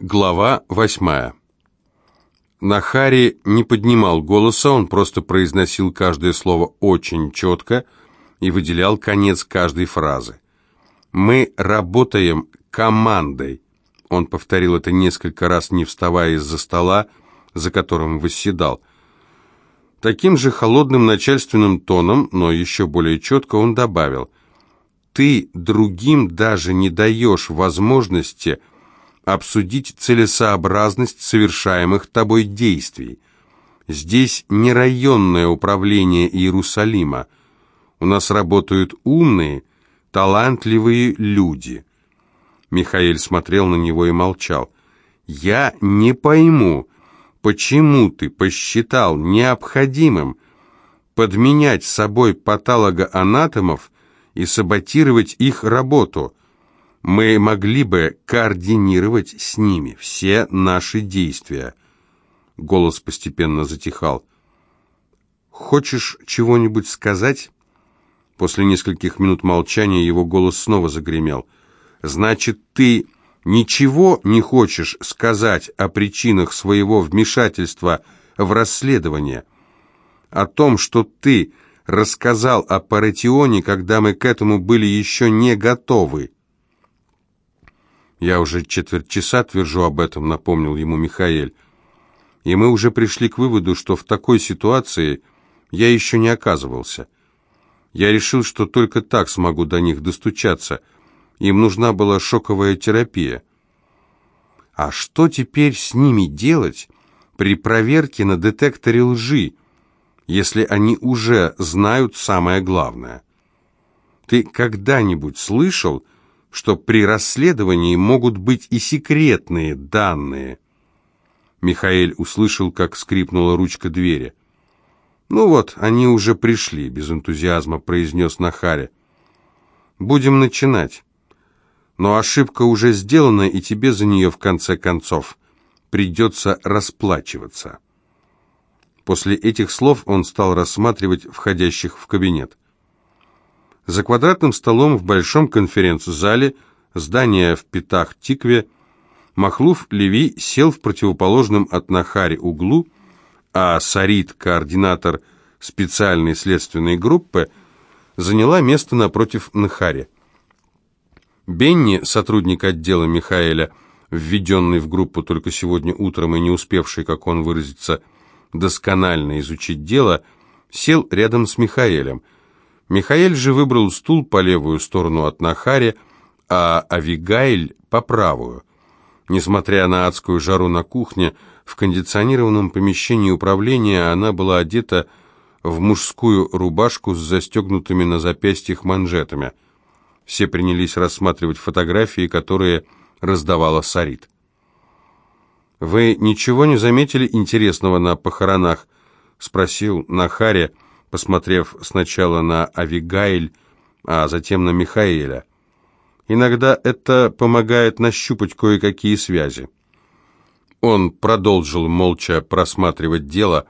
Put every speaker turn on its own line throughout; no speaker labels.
Глава восьмая. Нахари не поднимал голоса, он просто произносил каждое слово очень четко и выделял конец каждой фразы. «Мы работаем командой», — он повторил это несколько раз, не вставая из-за стола, за которым восседал. Таким же холодным начальственным тоном, но еще более четко он добавил, «Ты другим даже не даешь возможности обсудить целесообразность совершаемых тобой действий. Здесь не районное управление Иерусалима. У нас работают умные, талантливые люди. Михаил смотрел на него и молчал. «Я не пойму, почему ты посчитал необходимым подменять собой патологоанатомов и саботировать их работу?» Мы могли бы координировать с ними все наши действия. Голос постепенно затихал. «Хочешь чего-нибудь сказать?» После нескольких минут молчания его голос снова загремел. «Значит, ты ничего не хочешь сказать о причинах своего вмешательства в расследование? О том, что ты рассказал о Паратионе, когда мы к этому были еще не готовы?» «Я уже четверть часа твержу об этом», — напомнил ему Михаэль. «И мы уже пришли к выводу, что в такой ситуации я еще не оказывался. Я решил, что только так смогу до них достучаться. Им нужна была шоковая терапия. А что теперь с ними делать при проверке на детекторе лжи, если они уже знают самое главное? Ты когда-нибудь слышал, что при расследовании могут быть и секретные данные. Михаил услышал, как скрипнула ручка двери. «Ну вот, они уже пришли», — без энтузиазма произнес Нахаре. «Будем начинать. Но ошибка уже сделана, и тебе за нее, в конце концов, придется расплачиваться». После этих слов он стал рассматривать входящих в кабинет. За квадратным столом в большом конференц-зале, здание в Пятах-Тикве, Махлуф Леви сел в противоположном от Нахари углу, а Сарит, координатор специальной следственной группы, заняла место напротив Нахари. Бенни, сотрудник отдела Михаэля, введенный в группу только сегодня утром и не успевший, как он выразится, досконально изучить дело, сел рядом с Михаэлем – Михаэль же выбрал стул по левую сторону от Нахари, а Авигайль по правую. Несмотря на адскую жару на кухне, в кондиционированном помещении управления она была одета в мужскую рубашку с застегнутыми на запястьях манжетами. Все принялись рассматривать фотографии, которые раздавала Сарит. «Вы ничего не заметили интересного на похоронах?» — спросил Нахари, — посмотрев сначала на Авигайль, а затем на Михаэля. Иногда это помогает нащупать кое-какие связи. Он продолжил молча просматривать дело,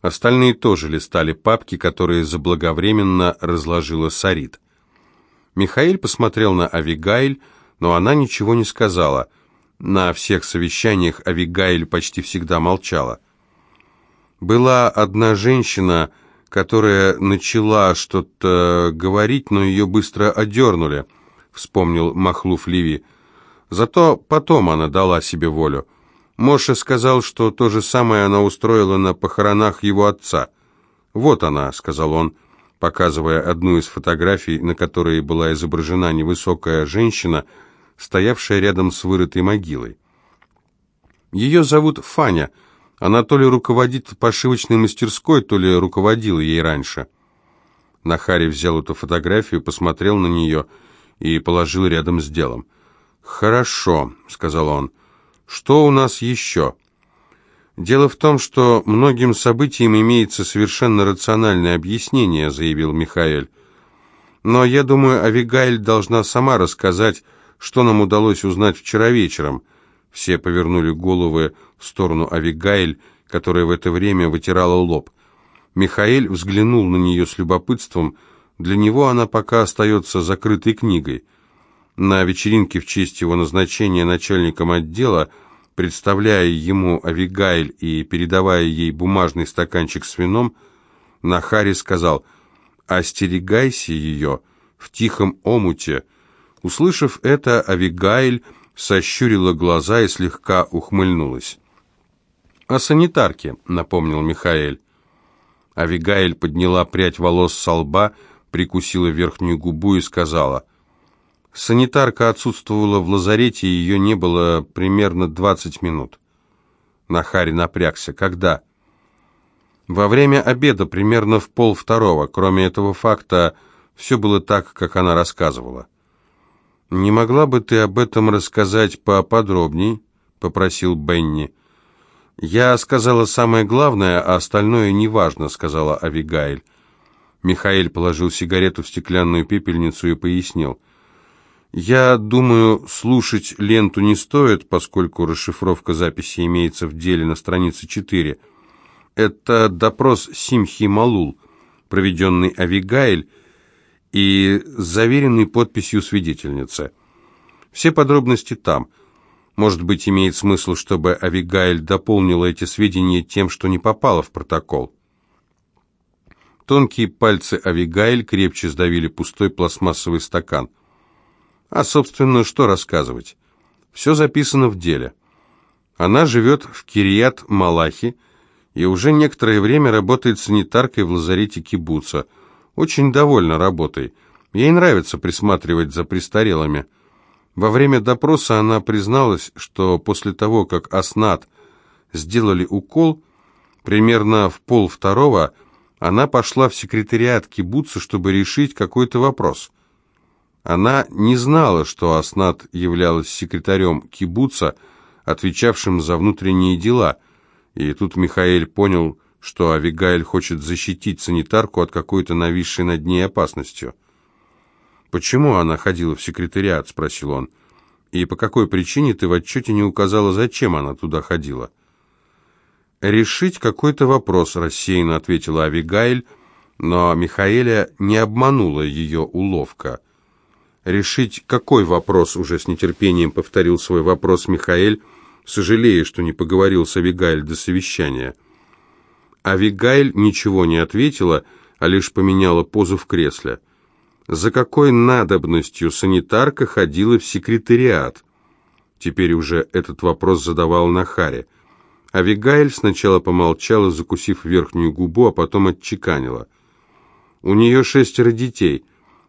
остальные тоже листали папки, которые заблаговременно разложила Сарит. Михаил посмотрел на Авигайль, но она ничего не сказала. На всех совещаниях Авигайль почти всегда молчала. Была одна женщина, которая начала что-то говорить, но ее быстро одернули, вспомнил Махлуф Леви. Зато потом она дала себе волю. Моше сказал, что то же самое она устроила на похоронах его отца. «Вот она», — сказал он, показывая одну из фотографий, на которой была изображена невысокая женщина, стоявшая рядом с вырытой могилой. «Ее зовут Фаня», — она то ли руководит пошивочной мастерской, то ли руководила ей раньше. Нахари взял эту фотографию, посмотрел на нее и положил рядом с делом. «Хорошо», — сказал он. «Что у нас еще?» «Дело в том, что многим событиям имеется совершенно рациональное объяснение», — заявил Михаэль. «Но я думаю, Авигайль должна сама рассказать, что нам удалось узнать вчера вечером. Все повернули головы в сторону Авигайль, которая в это время вытирала лоб. Михаил взглянул на нее с любопытством. Для него она пока остается закрытой книгой. На вечеринке в честь его назначения начальником отдела представляя ему Авигайль и передавая ей бумажный стаканчик с вином, Нахари сказал «Остерегайся ее в тихом омуте». Услышав это, Авигайль сощурила глаза и слегка ухмыльнулась. «О санитарке», — напомнил Михаэль. Авигаэль подняла прядь волос со лба, прикусила верхнюю губу и сказала, «Санитарка отсутствовала в лазарете, ее не было примерно двадцать минут». Нахари напрягся. «Когда?» «Во время обеда, примерно в пол второго. Кроме этого факта, все было так, как она рассказывала». «Не могла бы ты об этом рассказать поподробней?» — попросил Бенни. «Я сказала самое главное, а остальное неважно», — сказала Авигаэль. Михаил положил сигарету в стеклянную пепельницу и пояснил. «Я думаю, слушать ленту не стоит, поскольку расшифровка записи имеется в деле на странице 4. Это допрос Симхи Малул, проведенный Авигаэль и заверенный подписью свидетельницы. Все подробности там — может быть, имеет смысл, чтобы Авигаэль дополнила эти сведения тем, что не попало в протокол. Тонкие пальцы Авигаэль крепче сдавили пустой пластмассовый стакан. А, собственно, что рассказывать? Все записано в деле. Она живет в Кирият-Малахи и уже некоторое время работает санитаркой в лазарете Кибуца. Очень довольна работой. Ей нравится присматривать за престарелыми. Во время допроса она призналась, что после того, как Аснат сделали укол, примерно в пол второго она пошла в секретариат кибуца, чтобы решить какой-то вопрос. Она не знала, что Аснат являлась секретарем кибуца, отвечавшим за внутренние дела, и тут Михаил понял, что Авигаэль хочет защитить санитарку от какой-то нависшей над ней опасностью. «Почему она ходила в секретариат?» — спросил он. «И по какой причине ты в отчете не указала, зачем она туда ходила?» «Решить какой-то вопрос», — рассеянно ответила Авигаэль, но Михаэля не обманула ее уловка. «Решить какой вопрос?» — уже с нетерпением повторил свой вопрос Михаэль, сожалея, что не поговорил с Авигаэль до совещания. Авигаэль ничего не ответила, а лишь поменяла позу в кресле — за какой надобностью санитарка ходила в секретариат? Теперь уже этот вопрос задавал Нахаре. Авигаэль сначала помолчала, закусив верхнюю губу, а потом отчеканила. У нее шестеро детей,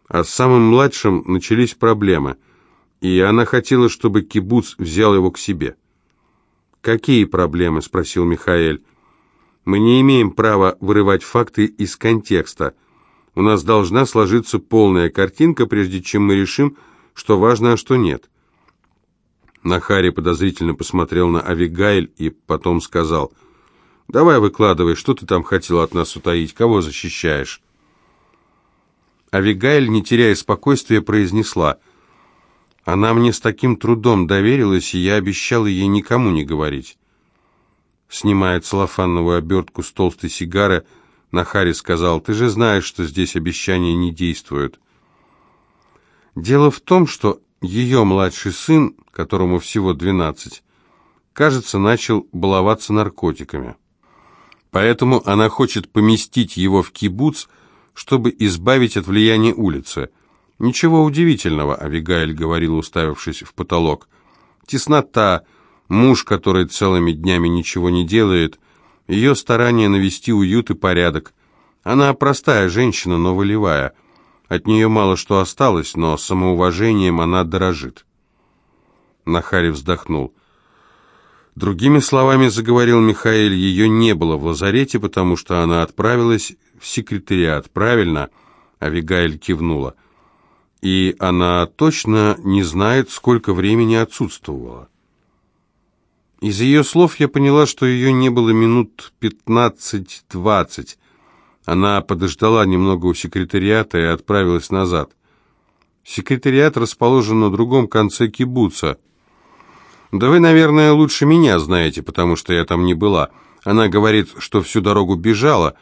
а с самым младшим начались проблемы, и она хотела, чтобы кибуц взял его к себе. «Какие проблемы?» — спросил Михаэль. «Мы не имеем права вырывать факты из контекста», у нас должна сложиться полная картинка, прежде чем мы решим, что важно, а что нет. Нахари подозрительно посмотрел на Авигайль и потом сказал, «Давай выкладывай, что ты там хотел от нас утаить, кого защищаешь?» Авигайль, не теряя спокойствия, произнесла, «Она мне с таким трудом доверилась, и я обещала ей никому не говорить». Снимая целлофановую обертку с толстой сигары, Нахари сказал, «Ты же знаешь, что здесь обещания не действуют». Дело в том, что ее младший сын, которому всего 12, кажется, начал баловаться наркотиками. Поэтому она хочет поместить его в кибуц, чтобы избавить от влияния улицы. «Ничего удивительного», — Авигаэль говорил, уставившись в потолок. «Теснота, муж, который целыми днями ничего не делает, ее старание навести уют и порядок. Она простая женщина, но волевая. От нее мало что осталось, но самоуважением она дорожит. Нахари вздохнул. Другими словами заговорил Михаил, ее не было в лазарете, потому что она отправилась в секретариат, правильно? Авигаэль кивнула. И она точно не знает, сколько времени отсутствовала. Из ее слов я поняла, что ее не было минут пятнадцать-двадцать. Она подождала немного у секретариата и отправилась назад. Секретариат расположен на другом конце кибуца. Да вы, наверное, лучше меня знаете, потому что я там не была. Она говорит, что всю дорогу бежала.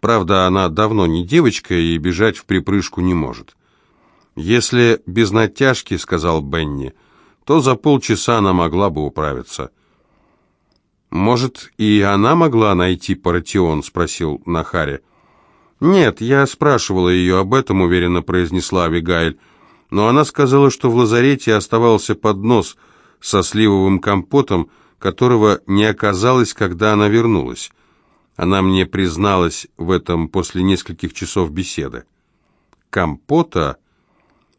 Правда, она давно не девочка и бежать в припрыжку не может. «Если без натяжки, — сказал Бенни, — то за полчаса она могла бы управиться». «Может, и она могла найти паратион?» — спросил Нахари. «Нет, я спрашивала ее об этом», — уверенно произнесла Авигайль. «Но она сказала, что в лазарете оставался поднос со сливовым компотом, которого не оказалось, когда она вернулась. Она мне призналась в этом после нескольких часов беседы». «Компота?»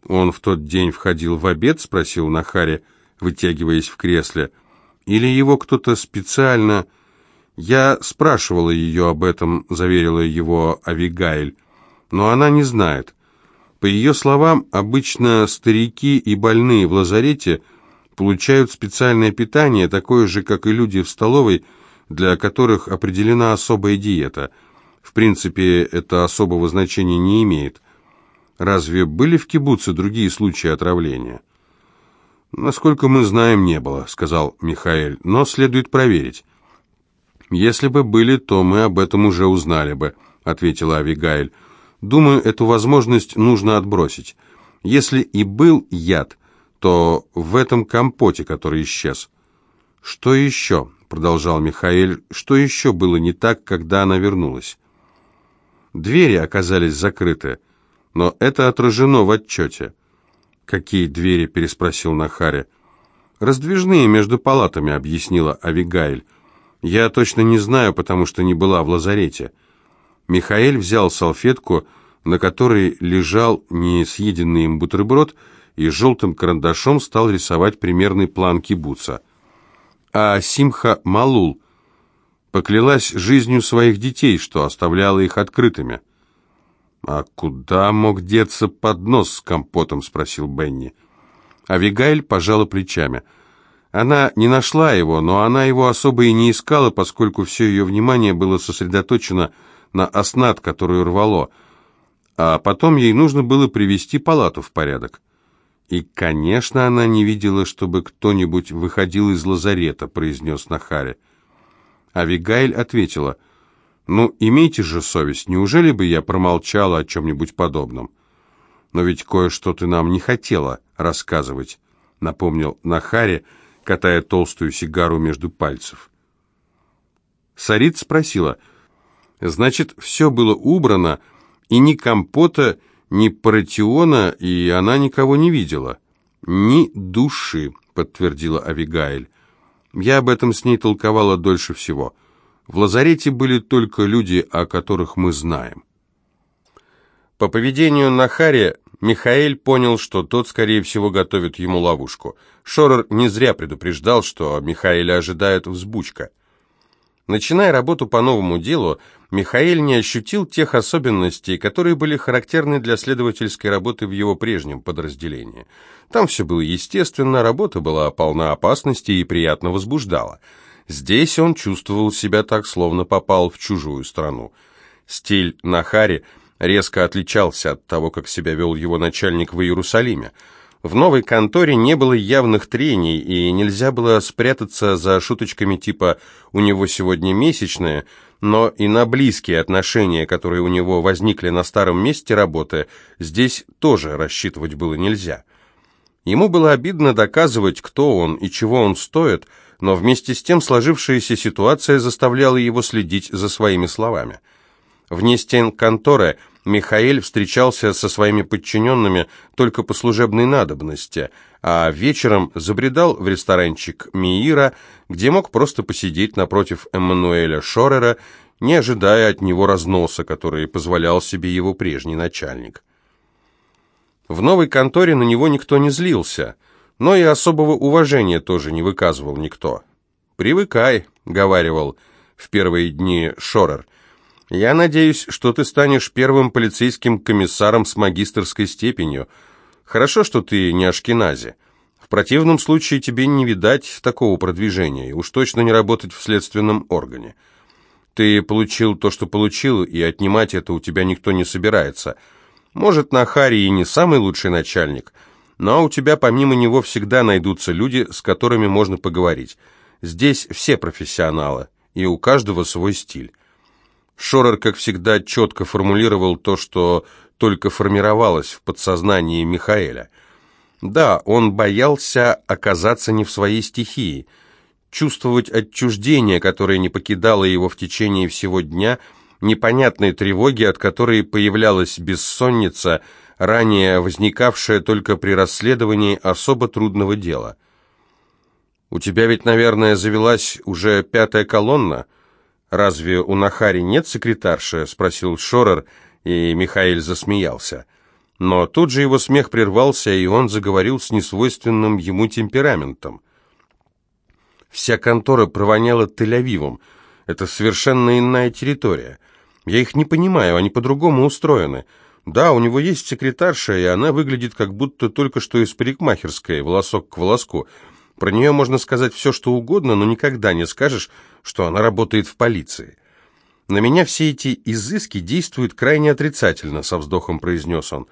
«Он в тот день входил в обед?» — спросил Нахари, вытягиваясь в кресле. «Или его кто-то специально...» «Я спрашивала ее об этом», — заверила его Авигайль, «но она не знает. По ее словам, обычно старики и больные в лазарете получают специальное питание, такое же, как и люди в столовой, для которых определена особая диета. В принципе, это особого значения не имеет. Разве были в кибуце другие случаи отравления?» «Насколько мы знаем, не было», — сказал Михаэль, — «но следует проверить». «Если бы были, то мы об этом уже узнали бы», — ответила Авигайль. «Думаю, эту возможность нужно отбросить. Если и был яд, то в этом компоте, который исчез». «Что еще?» — продолжал Михаэль. «Что еще было не так, когда она вернулась?» «Двери оказались закрыты, но это отражено в отчете». «Какие двери?» — переспросил Нахари. «Раздвижные между палатами», — объяснила Авигайль. Я точно не знаю, потому что не была в лазарете. Михаэль взял салфетку, на которой лежал несъеденный им бутерброд, и желтым карандашом стал рисовать примерный план кибуца. А Симха Малул поклялась жизнью своих детей, что оставляла их открытыми. «А куда мог деться поднос с компотом?» — спросил Бенни. Авигайль пожала плечами — она не нашла его, но она его особо и не искала, поскольку все ее внимание было сосредоточено на оснат, которую рвало, а потом ей нужно было привести палату в порядок. «И, конечно, она не видела, чтобы кто-нибудь выходил из лазарета», — произнес Нахари. Авигайль ответила, «Ну, имейте же совесть, неужели бы я промолчала о чем-нибудь подобном? Но ведь кое-что ты нам не хотела рассказывать», — напомнил Нахари, — катая толстую сигару между пальцев. Сарит спросила, «Значит, все было убрано, и ни компота, ни паратиона, и она никого не видела?» «Ни души», — подтвердила Авигаэль. «Я об этом с ней толковала дольше всего. В лазарете были только люди, о которых мы знаем». По поведению Нахари Михаэль понял, что тот, скорее всего, готовит ему ловушку. Шорер не зря предупреждал, что Михаэля ожидает взбучка. Начиная работу по новому делу, Михаэль не ощутил тех особенностей, которые были характерны для следовательской работы в его прежнем подразделении. Там все было естественно, работа была полна опасности и приятно возбуждала. Здесь он чувствовал себя так, словно попал в чужую страну. Стиль Нахари – резко отличался от того, как себя вел его начальник в Иерусалиме. В новой конторе не было явных трений, и нельзя было спрятаться за шуточками типа «у него сегодня месячное», но и на близкие отношения, которые у него возникли на старом месте работы, здесь тоже рассчитывать было нельзя. Ему было обидно доказывать, кто он и чего он стоит, но вместе с тем сложившаяся ситуация заставляла его следить за своими словами. Вне стен конторы – Михаэль встречался со своими подчиненными только по служебной надобности, а вечером забредал в ресторанчик Миира, где мог просто посидеть напротив Эммануэля Шорера, не ожидая от него разноса, который позволял себе его прежний начальник. В новой конторе на него никто не злился, но и особого уважения тоже не выказывал никто. «Привыкай», — говаривал в первые дни Шорер, — я надеюсь, что ты станешь первым полицейским комиссаром с магистрской степенью. Хорошо, что ты не Ашкенази. В противном случае тебе не видать такого продвижения, и уж точно не работать в следственном органе. Ты получил то, что получил, и отнимать это у тебя никто не собирается. Может, на Хари и не самый лучший начальник, но у тебя помимо него всегда найдутся люди, с которыми можно поговорить. Здесь все профессионалы, и у каждого свой стиль. Шорер, как всегда, четко формулировал то, что только формировалось в подсознании Михаэля. Да, он боялся оказаться не в своей стихии. чувствовать отчуждение, которое не покидало его в течение всего дня, непонятной тревоги, от которой появлялась бессонница, ранее возникавшая только при расследовании особо трудного дела. «У тебя ведь, наверное, завелась уже пятая колонна? Разве у Нахари нет секретарши?» — спросил Шорер, и Михаил засмеялся. Но тут же его смех прервался, и он заговорил с несвойственным ему темпераментом. Вся контора провоняла Тель-Авивом. Это совершенно иная территория. Я их не понимаю, они по-другому устроены. Да, у него есть секретарша, и она выглядит как будто только что из парикмахерской, волосок к волоску. Про нее можно сказать все, что угодно, но никогда не скажешь, что она работает в полиции. На меня все эти изыски действуют крайне отрицательно, со вздохом произнес он.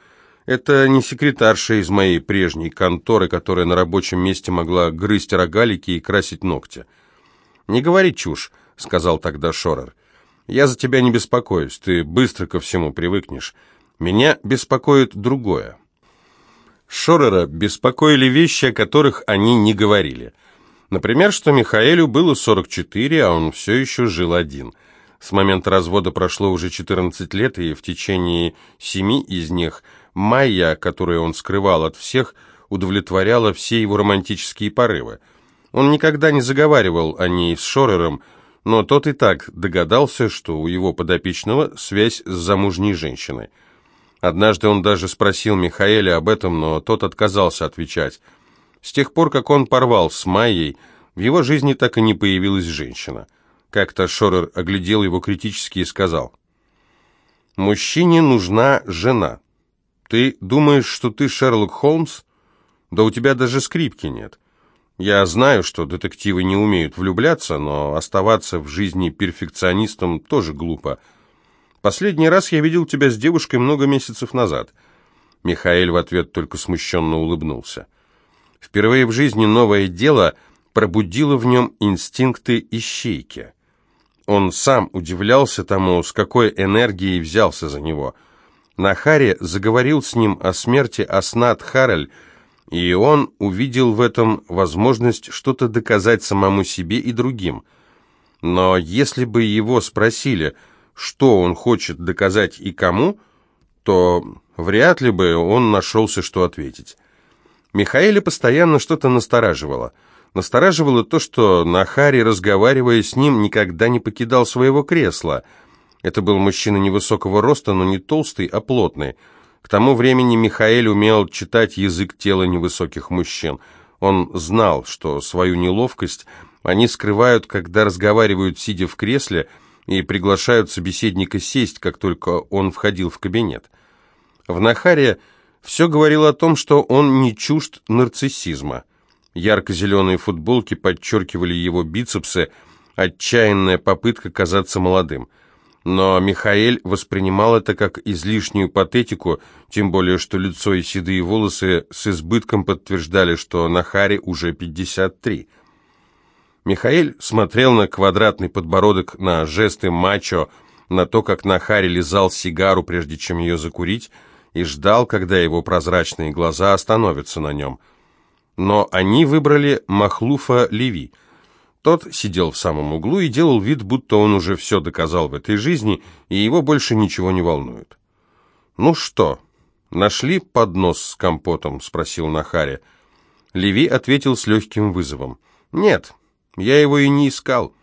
Это не секретарша из моей прежней конторы, которая на рабочем месте могла грызть рогалики и красить ногти. «Не говори чушь», — сказал тогда Шорер. «Я за тебя не беспокоюсь, ты быстро ко всему привыкнешь. Меня беспокоит другое». Шорера беспокоили вещи, о которых они не говорили. Например, что Михаэлю было 44, а он все еще жил один. С момента развода прошло уже 14 лет, и в течение семи из них – Майя, которую он скрывал от всех, удовлетворяла все его романтические порывы. Он никогда не заговаривал о ней с Шорером, но тот и так догадался, что у его подопечного связь с замужней женщиной. Однажды он даже спросил Михаэля об этом, но тот отказался отвечать. С тех пор, как он порвал с Майей, в его жизни так и не появилась женщина. Как-то Шорер оглядел его критически и сказал, «Мужчине нужна жена». Ты думаешь, что ты Шерлок Холмс? Да у тебя даже скрипки нет. Я знаю, что детективы не умеют влюбляться, но оставаться в жизни перфекционистом тоже глупо. Последний раз я видел тебя с девушкой много месяцев назад. Михаил в ответ только смущенно улыбнулся. Впервые в жизни новое дело пробудило в нем инстинкты ищейки. Он сам удивлялся тому, с какой энергией взялся за него – Нахари заговорил с ним о смерти Аснат Хараль, и он увидел в этом возможность что-то доказать самому себе и другим. Но если бы его спросили, что он хочет доказать и кому, то вряд ли бы он нашелся, что ответить. Михаэля постоянно что-то настораживало. Настораживало то, что Нахари, разговаривая с ним, никогда не покидал своего кресла – это был мужчина невысокого роста, но не толстый, а плотный. К тому времени Михаэль умел читать язык тела невысоких мужчин. Он знал, что свою неловкость они скрывают, когда разговаривают, сидя в кресле, и приглашают собеседника сесть, как только он входил в кабинет. В Нахаре все говорило о том, что он не чужд нарциссизма. Ярко-зеленые футболки подчеркивали его бицепсы, отчаянная попытка казаться молодым – но Михаэль воспринимал это как излишнюю патетику, тем более что лицо и седые волосы с избытком подтверждали, что Нахаре уже 53. Михаэль смотрел на квадратный подбородок, на жесты мачо, на то, как Нахари лизал сигару, прежде чем ее закурить, и ждал, когда его прозрачные глаза остановятся на нем. Но они выбрали Махлуфа Леви – тот сидел в самом углу и делал вид, будто он уже все доказал в этой жизни, и его больше ничего не волнует. «Ну что, нашли поднос с компотом?» — спросил Нахари. Леви ответил с легким вызовом. «Нет, я его и не искал.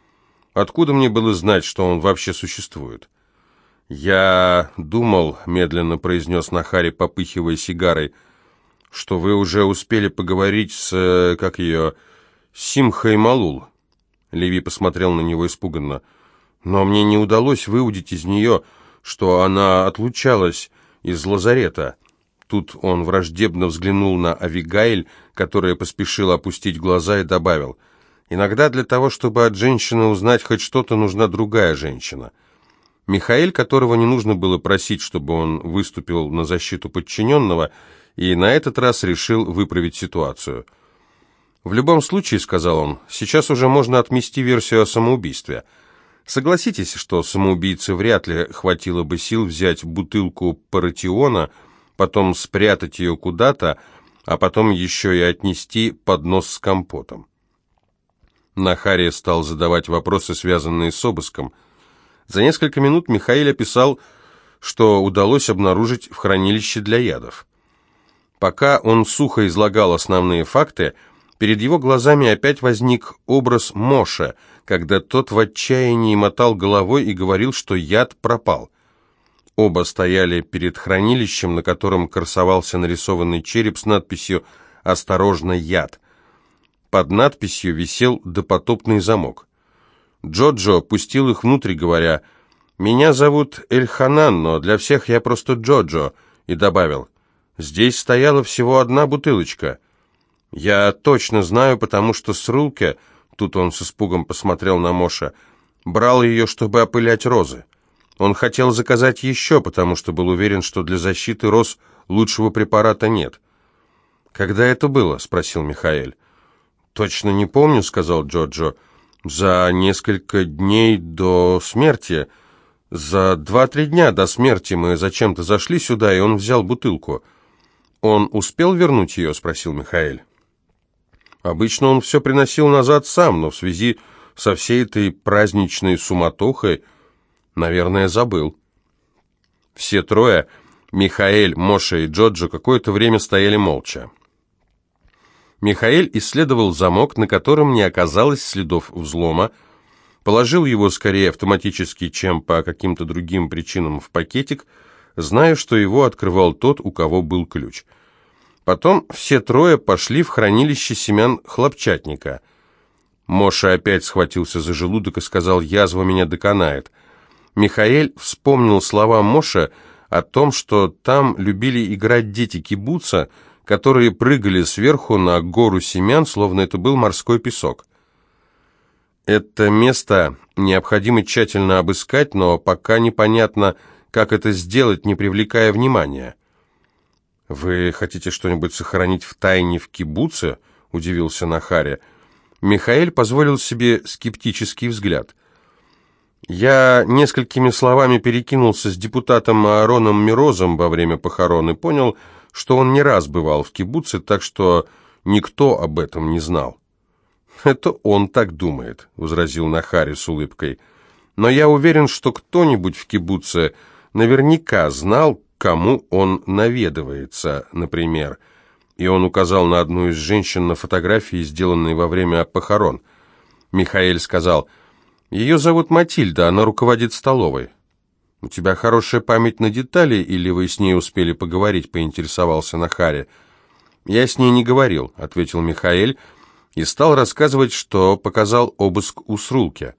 Откуда мне было знать, что он вообще существует?» «Я думал», — медленно произнес Нахари, попыхивая сигарой, «что вы уже успели поговорить с... Э, как ее... Симхой Малул». Леви посмотрел на него испуганно. «Но мне не удалось выудить из нее, что она отлучалась из лазарета». Тут он враждебно взглянул на Авигайль, которая поспешила опустить глаза и добавил, «Иногда для того, чтобы от женщины узнать хоть что-то, нужна другая женщина». Михаил, которого не нужно было просить, чтобы он выступил на защиту подчиненного, и на этот раз решил выправить ситуацию – «В любом случае, — сказал он, — сейчас уже можно отмести версию о самоубийстве. Согласитесь, что самоубийце вряд ли хватило бы сил взять бутылку паратиона, потом спрятать ее куда-то, а потом еще и отнести поднос с компотом. Нахария стал задавать вопросы, связанные с обыском. За несколько минут Михаил описал, что удалось обнаружить в хранилище для ядов. Пока он сухо излагал основные факты, перед его глазами опять возник образ Моша, когда тот в отчаянии мотал головой и говорил, что яд пропал. Оба стояли перед хранилищем, на котором красовался нарисованный череп с надписью «Осторожно, яд». Под надписью висел допотопный замок. Джоджо пустил их внутрь, говоря «Меня зовут Эльханан, но для всех я просто Джоджо», и добавил «Здесь стояла всего одна бутылочка». «Я точно знаю, потому что с Рулке...» Тут он с испугом посмотрел на Моша. «Брал ее, чтобы опылять розы». Он хотел заказать еще, потому что был уверен, что для защиты роз лучшего препарата нет. «Когда это было?» — спросил Михаэль. «Точно не помню», — сказал Джоджо. «За несколько дней до смерти. За два-три дня до смерти мы зачем-то зашли сюда, и он взял бутылку». «Он успел вернуть ее?» — спросил Михаэль. «Обычно он все приносил назад сам, но в связи со всей этой праздничной суматохой...» Наверное, забыл. Все трое, Михаэль, Моша и Джоджо, какое-то время стояли молча. Михаэль исследовал замок, на котором не оказалось следов взлома, положил его скорее автоматически, чем по каким-то другим причинам в пакетик, зная, что его открывал тот, у кого был ключ. Потом все трое пошли в хранилище семян хлопчатника. Моша опять схватился за желудок и сказал, «Язва меня доконает». Михаэль вспомнил слова Моша о том, что там любили играть дети кибуца, которые прыгали сверху на гору семян, словно это был морской песок. Это место необходимо тщательно обыскать, но пока непонятно, как это сделать, не привлекая внимания. «Вы хотите что-нибудь сохранить в тайне в кибуце?» – удивился Нахаря. Михаэль позволил себе скептический взгляд – я несколькими словами перекинулся с депутатом Аароном Мирозом во время похорон и понял, что он не раз бывал в кибуце, так что никто об этом не знал. «Это он так думает», — возразил Нахари с улыбкой. «Но я уверен, что кто-нибудь в кибуце наверняка знал, кому он наведывается, например». И он указал на одну из женщин на фотографии, сделанной во время похорон. Михаил сказал — ее зовут Матильда, она руководит столовой. У тебя хорошая память на детали, или вы с ней успели поговорить, поинтересовался Нахари. Я с ней не говорил, ответил Михаэль и стал рассказывать, что показал обыск у Срулки.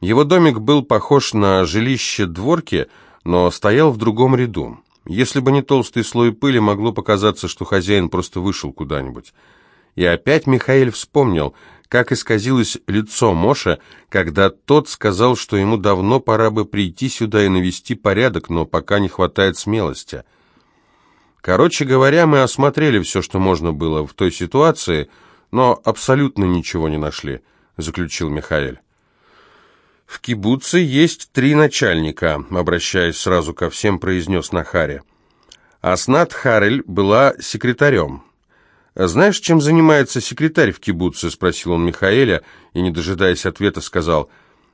Его домик был похож на жилище дворки, но стоял в другом ряду. Если бы не толстый слой пыли, могло показаться, что хозяин просто вышел куда-нибудь. И опять Михаил вспомнил, как исказилось лицо Моша, когда тот сказал, что ему давно пора бы прийти сюда и навести порядок, но пока не хватает смелости. Короче говоря, мы осмотрели все, что можно было в той ситуации, но абсолютно ничего не нашли, заключил Михаил. В кибуце есть три начальника, обращаясь сразу ко всем, произнес Нахари. Аснат Харель была секретарем. «Знаешь, чем занимается секретарь в кибуце?» — спросил он Михаэля, и, не дожидаясь ответа, сказал,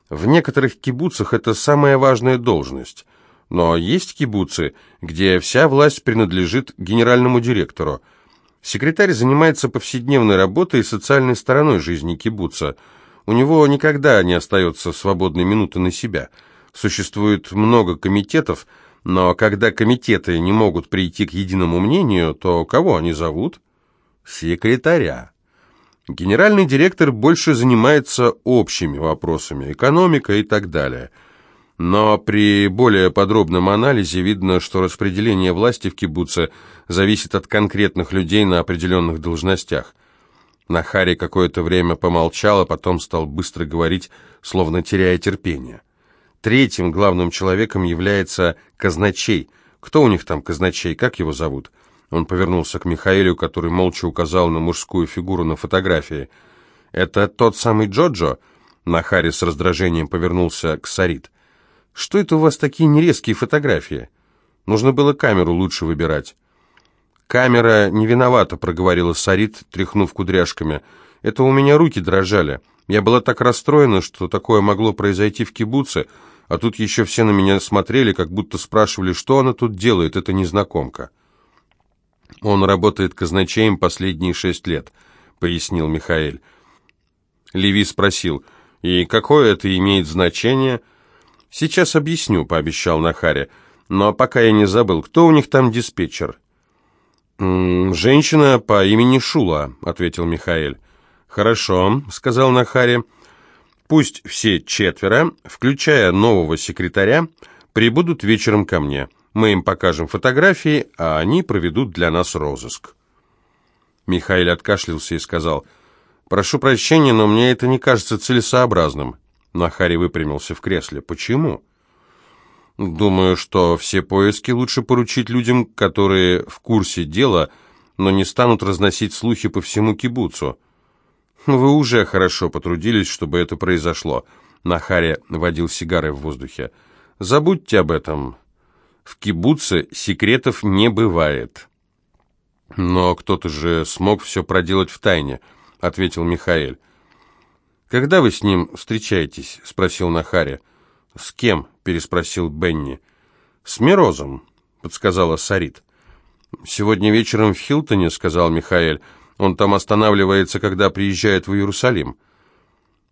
«В некоторых кибуцах это самая важная должность. Но есть кибуцы, где вся власть принадлежит генеральному директору. Секретарь занимается повседневной работой и социальной стороной жизни кибуца. У него никогда не остается свободной минуты на себя. Существует много комитетов, но когда комитеты не могут прийти к единому мнению, то кого они зовут?» Секретаря. Генеральный директор больше занимается общими вопросами, экономика и так далее. Но при более подробном анализе видно, что распределение власти в кибуце зависит от конкретных людей на определенных должностях. Нахари какое-то время помолчал, а потом стал быстро говорить, словно теряя терпение. Третьим главным человеком является казначей. Кто у них там казначей, как его зовут? Он повернулся к Михаилу, который молча указал на мужскую фигуру на фотографии. «Это тот самый Джоджо?» Нахари с раздражением повернулся к Сарит. «Что это у вас такие нерезкие фотографии? Нужно было камеру лучше выбирать». «Камера не виновата», — проговорила Сарит, тряхнув кудряшками. Это у меня руки дрожали. Я была так расстроена, что такое могло произойти в кибуце, а тут еще все на меня смотрели, как будто спрашивали, что она тут делает, эта незнакомка. «Он работает казначеем последние шесть лет», — пояснил Михаэль. Леви спросил, «И какое это имеет значение?» «Сейчас объясню», — пообещал Нахаре. «Но пока я не забыл, кто у них там диспетчер?» «Женщина по имени Шула», — ответил Михаэль. «Хорошо», — сказал Нахари. «Пусть все четверо, включая нового секретаря, прибудут вечером ко мне. Мы им покажем фотографии, а они проведут для нас розыск». Михаил откашлялся и сказал, «Прошу прощения, но мне это не кажется целесообразным». Нахари выпрямился в кресле. «Почему?» «Думаю, что все поиски лучше поручить людям, которые в курсе дела, но не станут разносить слухи по всему кибуцу». «Вы уже хорошо потрудились, чтобы это произошло», — Нахари водил сигары в воздухе. «Забудьте об этом. В кибуце секретов не бывает». «Но кто-то же смог все проделать в тайне», — ответил Михаэль. «Когда вы с ним встречаетесь?» — спросил Нахари. «С кем?» — переспросил Бенни. «С Мирозом», — подсказала Сарит. «Сегодня вечером в Хилтоне», — сказал Михаэль. Он там останавливается, когда приезжает в Иерусалим.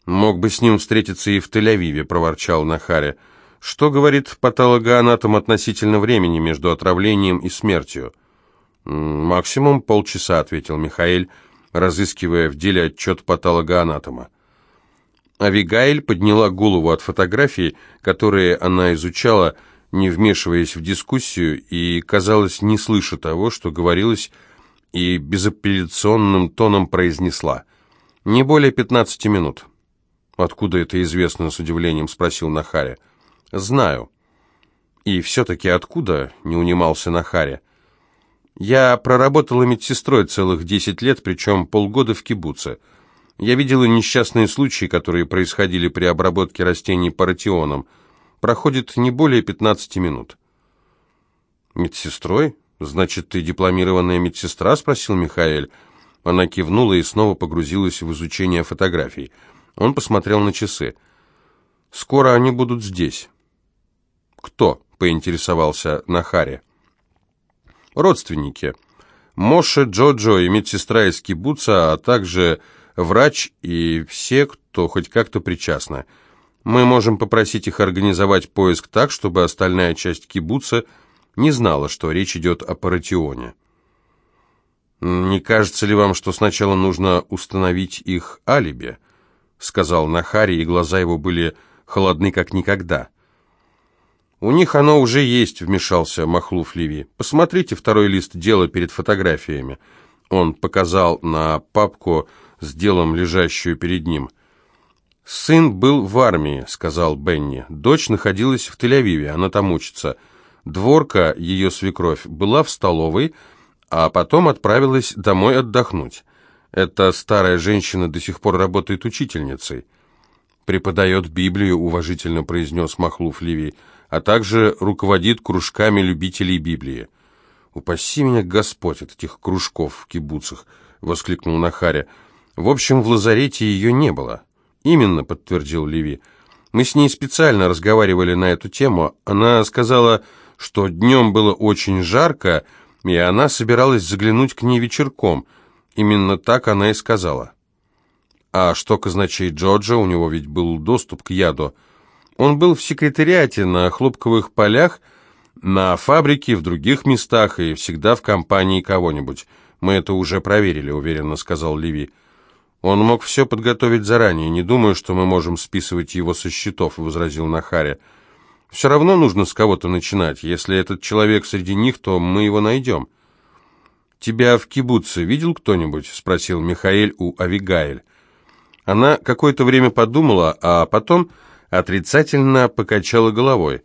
Мог бы с ним встретиться и в Тель-Авиве, проворчал Нахаре. Что говорит патологоанатом относительно времени между отравлением и смертью? Максимум полчаса, ответил Михаил, разыскивая в деле отчет патологоанатома. Авигаэль подняла голову от фотографий, которые она изучала, не вмешиваясь в дискуссию, и, казалось, не слыша того, что говорилось и безапелляционным тоном произнесла «Не более пятнадцати минут». «Откуда это известно?» — с удивлением спросил Нахари. «Знаю». «И все-таки откуда?» — не унимался Нахари. «Я проработала медсестрой целых десять лет, причем полгода в кибуце. Я видела несчастные случаи, которые происходили при обработке растений паратионом. Проходит не более пятнадцати минут». «Медсестрой?» «Значит, ты дипломированная медсестра?» — спросил Михаэль. Она кивнула и снова погрузилась в изучение фотографий. Он посмотрел на часы. «Скоро они будут здесь». «Кто?» — поинтересовался Нахари. «Родственники. Моше, Джоджо и медсестра из кибуца, а также врач и все, кто хоть как-то причастны. Мы можем попросить их организовать поиск так, чтобы остальная часть кибуца — не знала, что речь идет о паратионе. «Не кажется ли вам, что сначала нужно установить их алиби?» — сказал Нахари, и глаза его были холодны, как никогда. «У них оно уже есть», — вмешался Махлуф Леви. «Посмотрите второй лист дела перед фотографиями». Он показал на папку с делом, лежащую перед ним. «Сын был в армии», — сказал Бенни. «Дочь находилась в Тель-Авиве, она там учится». Дворка, ее свекровь, была в столовой, а потом отправилась домой отдохнуть. Эта старая женщина до сих пор работает учительницей. «Преподает Библию», — уважительно произнес Махлуф Ливий, «а также руководит кружками любителей Библии». «Упаси меня, Господь, от этих кружков в кибуцах!» — воскликнул Нахаря. «В общем, в лазарете ее не было». «Именно», — подтвердил Леви. «Мы с ней специально разговаривали на эту тему. Она сказала...» что днем было очень жарко, и она собиралась заглянуть к ней вечерком. Именно так она и сказала. А что казначей Джорджа, у него ведь был доступ к яду. Он был в секретариате на хлопковых полях, на фабрике, в других местах и всегда в компании кого-нибудь. Мы это уже проверили, уверенно сказал Леви. Он мог все подготовить заранее. Не думаю, что мы можем списывать его со счетов, возразил Нахаря. Все равно нужно с кого-то начинать. Если этот человек среди них, то мы его найдем. «Тебя в кибуце видел кто-нибудь?» — спросил Михаэль у Авигаэль. Она какое-то время подумала, а потом отрицательно покачала головой.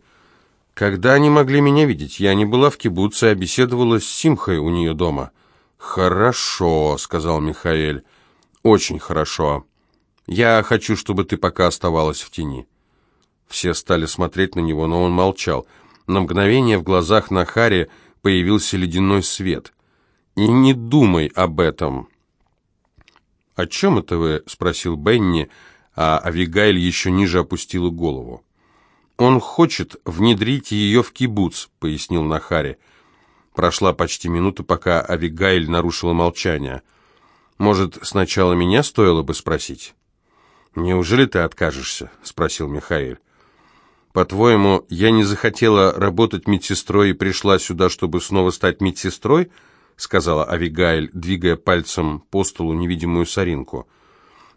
«Когда они могли меня видеть? Я не была в кибуце, а беседовала с Симхой у нее дома». «Хорошо», — сказал Михаэль. «Очень хорошо. Я хочу, чтобы ты пока оставалась в тени». Все стали смотреть на него, но он молчал. На мгновение в глазах Нахари появился ледяной свет. «И не думай об этом». «О чем это вы?» — спросил Бенни, а Авигайль еще ниже опустила голову. «Он хочет внедрить ее в кибуц», — пояснил Нахари. Прошла почти минута, пока Авигайль нарушила молчание. «Может, сначала меня стоило бы спросить?» «Неужели ты откажешься?» — спросил Михаил. «По-твоему, я не захотела работать медсестрой и пришла сюда, чтобы снова стать медсестрой?» — сказала Авигайль, двигая пальцем по столу невидимую соринку.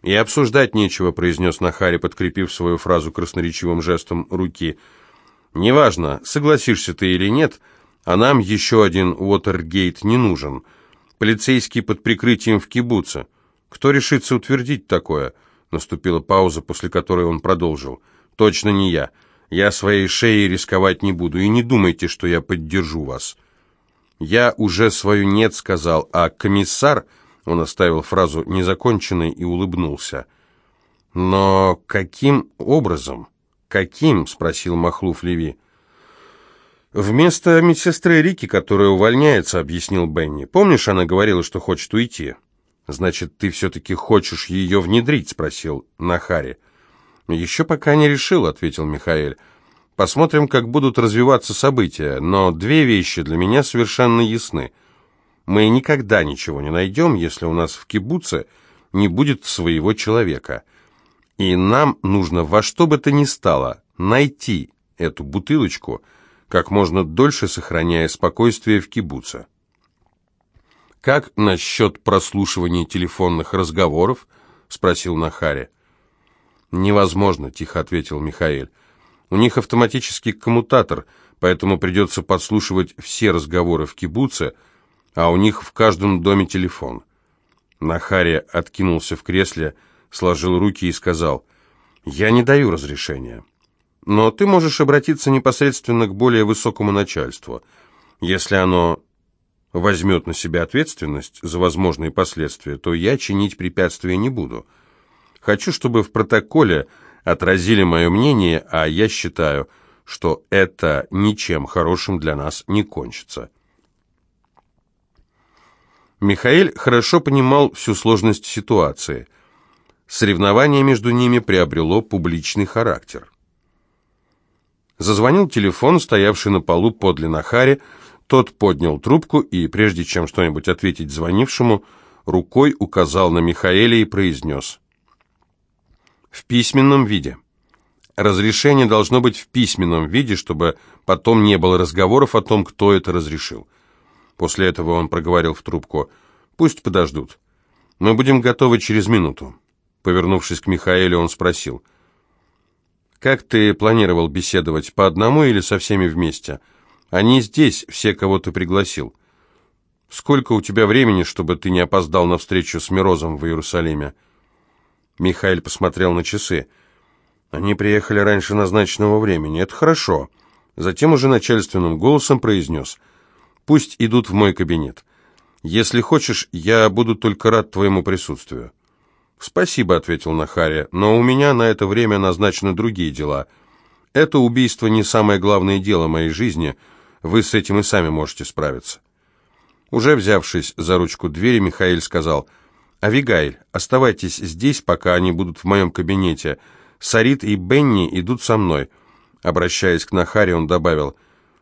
«И обсуждать нечего», — произнес Нахари, подкрепив свою фразу красноречивым жестом руки. «Неважно, согласишься ты или нет, а нам еще один Уотергейт не нужен. Полицейский под прикрытием в кибуце. Кто решится утвердить такое?» Наступила пауза, после которой он продолжил. «Точно не я. Я своей шеей рисковать не буду, и не думайте, что я поддержу вас». «Я уже свою «нет» сказал, а комиссар...» Он оставил фразу незаконченной и улыбнулся. «Но каким образом? Каким?» — спросил Махлуф Леви. «Вместо медсестры Рики, которая увольняется», — объяснил Бенни. «Помнишь, она говорила, что хочет уйти?» «Значит, ты все-таки хочешь ее внедрить?» — спросил Нахари. «Еще пока не решил», — ответил Михаэль. «Посмотрим, как будут развиваться события, но две вещи для меня совершенно ясны. Мы никогда ничего не найдем, если у нас в кибуце не будет своего человека. И нам нужно во что бы то ни стало найти эту бутылочку, как можно дольше сохраняя спокойствие в кибуце». «Как насчет прослушивания телефонных разговоров?» — спросил Нахари. «Невозможно», — тихо ответил Михаил. «У них автоматический коммутатор, поэтому придется подслушивать все разговоры в кибуце, а у них в каждом доме телефон». Нахари откинулся в кресле, сложил руки и сказал, «Я не даю разрешения. Но ты можешь обратиться непосредственно к более высокому начальству. Если оно возьмет на себя ответственность за возможные последствия, то я чинить препятствия не буду. Хочу, чтобы в протоколе отразили мое мнение, а я считаю, что это ничем хорошим для нас не кончится. Михаил хорошо понимал всю сложность ситуации. Соревнование между ними приобрело публичный характер. Зазвонил телефон, стоявший на полу подле Нахари, тот поднял трубку и, прежде чем что-нибудь ответить звонившему, рукой указал на Михаэля и произнес. «В письменном виде. Разрешение должно быть в письменном виде, чтобы потом не было разговоров о том, кто это разрешил». После этого он проговорил в трубку. «Пусть подождут. Мы будем готовы через минуту». Повернувшись к Михаэлю, он спросил. «Как ты планировал беседовать, по одному или со всеми вместе?» Они здесь, все, кого ты пригласил. Сколько у тебя времени, чтобы ты не опоздал на встречу с Мирозом в Иерусалиме?» Михаил посмотрел на часы. «Они приехали раньше назначенного времени. Это хорошо». Затем уже начальственным голосом произнес. «Пусть идут в мой кабинет. Если хочешь, я буду только рад твоему присутствию». «Спасибо», — ответил Нахария, — «но у меня на это время назначены другие дела. Это убийство не самое главное дело моей жизни». Вы с этим и сами можете справиться». Уже взявшись за ручку двери, Михаил сказал, «Авигайль, оставайтесь здесь, пока они будут в моем кабинете. Сарит и Бенни идут со мной». Обращаясь к Нахаре, он добавил,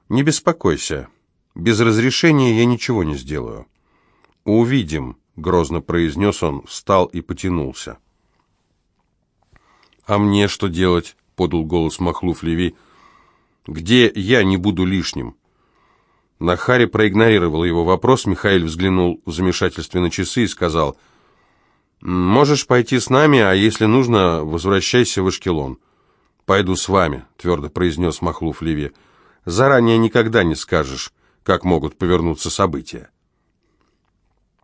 «Не беспокойся, без разрешения я ничего не сделаю». «Увидим», — грозно произнес он, встал и потянулся. «А мне что делать?» — подал голос Махлуф Леви. «Где я не буду лишним?» Нахари проигнорировал его вопрос, Михаил взглянул в замешательстве на часы и сказал, «Можешь пойти с нами, а если нужно, возвращайся в Ашкелон». «Пойду с вами», — твердо произнес Махлуф Леви. «Заранее никогда не скажешь, как могут повернуться события».